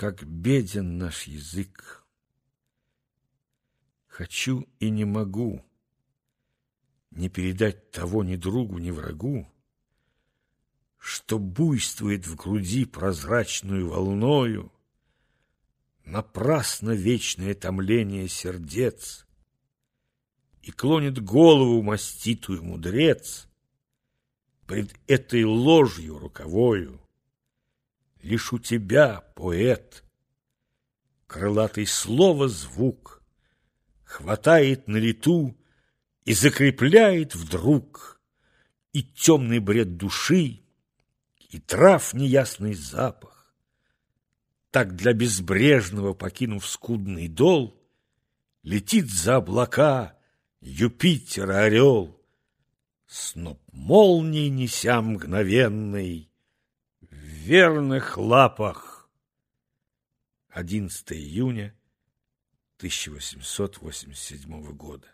как беден наш язык. Хочу и не могу не передать того ни другу, ни врагу, что буйствует в груди прозрачную волною, напрасно вечное томление сердец, и клонит голову маститую мудрец пред этой ложью руковою. Лишь у тебя, поэт, крылатый слово звук хватает на лету и закрепляет вдруг и темный бред души, и трав неясный запах. Так для безбрежного, покинув скудный дол, летит за облака Юпитера орел, Сноп молний неся мгновенный верных лапах. 11 июня 1887 года.